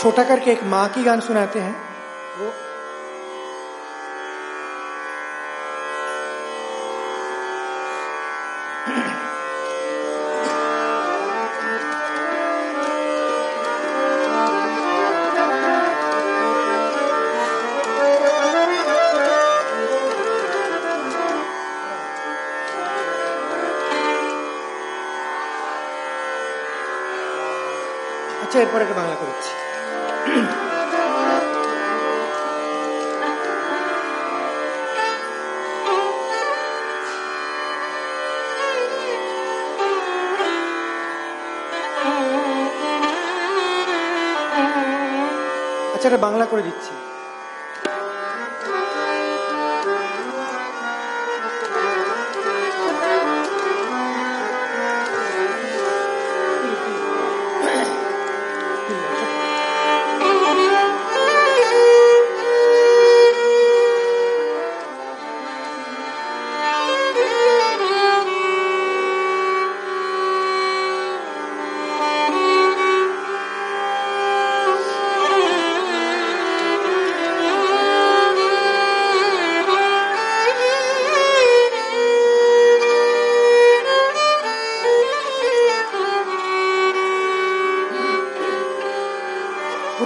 छोटा करके एक माँ की गान सुनाते हैं वो আচ্ছা এরপর একটা বাংলা করেছি আচ্ছা এটা বাংলা করে দিচ্ছি।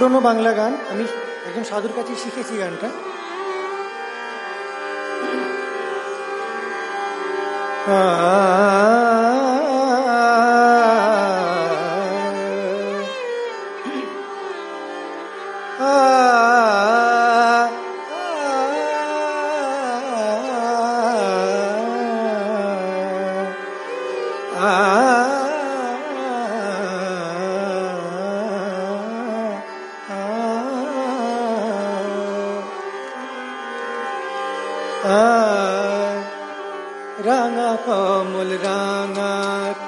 পুরনো বাংলা গান। আমি একজন সাধুর কাছে শিখেছি গানটা। রাঙা কমল রাঙা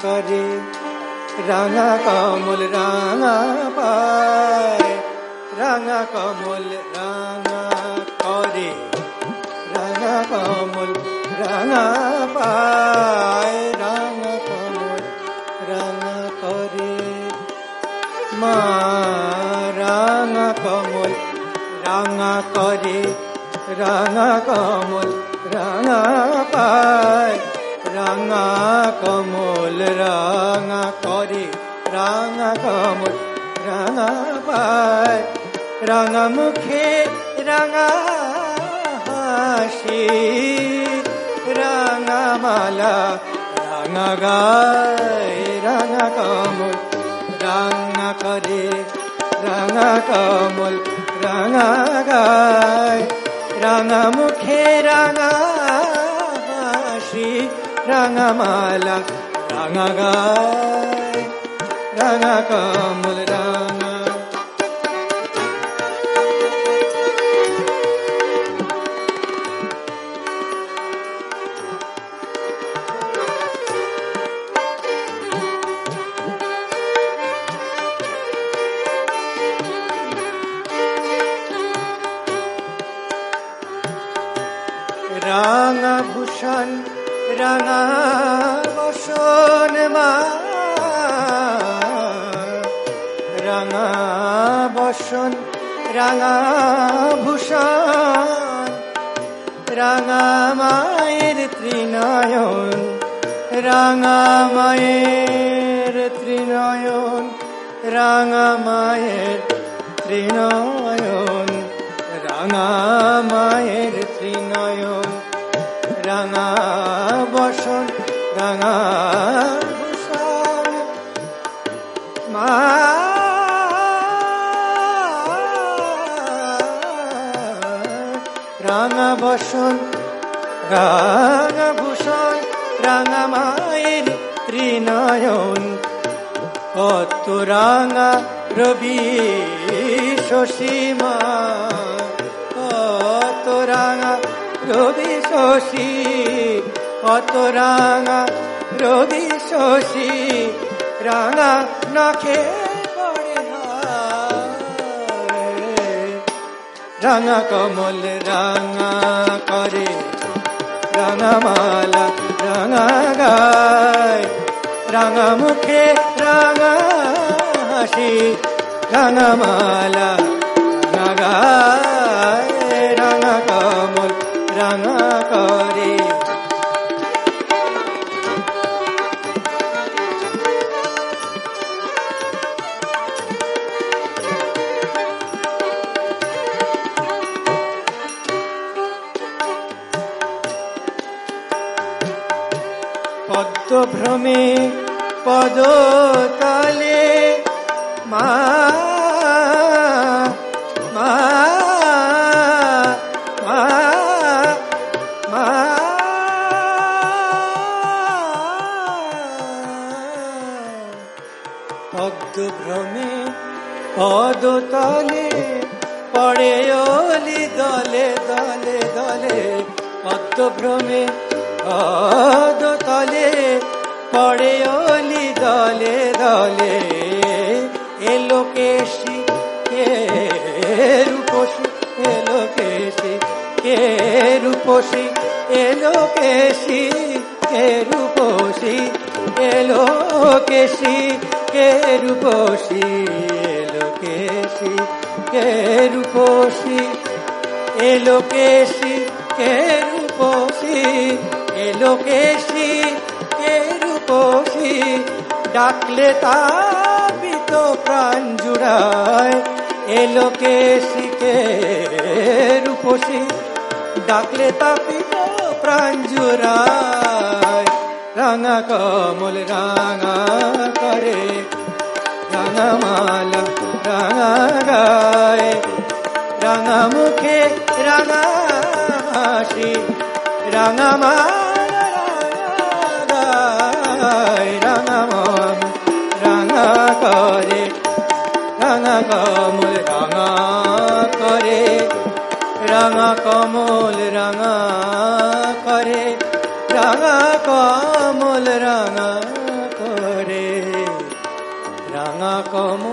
করে রাঙা কমল রাঙা পায় রাঙা কমল রাঙা করে রাঙা কমল রাঙা পায় রাঙা কমল রাঙা করে মা রাঙা কমল রাঙা করে রাঙা কমল, রাঙা পায়, রাঙা কমল, রাঙা করে, রাঙা কমল, রাঙা পায়। রাঙা মুখে রাঙা হাসি, রাঙা মালা, রাঙা গায়, রাঙা কমল, রাঙা করে, রাঙা কমল, রাঙা গায়। রাঙা মুখে রাঙা হাসি রাঙা মালা রাঙা গায় রাঙা কমল রাঙা বসন মা রাঙা বসন, রাঙা ভূষণ, রাঙা মায়ের ত্রিনয়ন, রাঙা মায়ের ত্রিনয়ন, রাঙা মায়ের ত্রিনয়ন, রাঙা মায়ের ত্রিনয়ন, রাঙা বসন, রাঙা বসন রাঙা ভূষণ রাঙা মায়ের ত্রিনয়ন। কত রাঙা রবি শশীমা কত রাঙা রবি শশী, কত রাঙা রবি শশী, রাঙা নখে রাঙা কমল, রাঙা করে। রাঙা মালা, রাঙা গায়। রাঙা মুখে রাঙা হাসি রাঙামালা গায়। রাঙা কমল, রাঙা করে। পদ্মভ্রমে পদতলে মা মা মা মা। পদ্মভ্রমে পদতলে পড়ে ওলি দলে দলে দলে। পদ্মভ্রমে পদতলে পড়ে ওলি দলে দলে। এলো কেশি কে রূপসী? এলো কেশি কে রূপসী? এলো কেশি কে রূপসী? এলো কেশি কে রূপসী? এলো কেশি কে রূপসী? এলো কেশি কে রূপসী? কেশি কে রূপসী, ডাকলে তাপিত প্রাণ জুড়ায়। কেশি কে রূপসী, ডাকলে তাপিত প্রাণ জুড়ায়। রাঙা কমল রাঙা করে, রাঙা মালা রাঙা গায়। রাঙা মুখে রাঙা হাসি, রাঙা মালা কমল রাঙা করে রাঙা কমল রাঙা করে রাঙা কমল রাঙা করে রাঙা কমল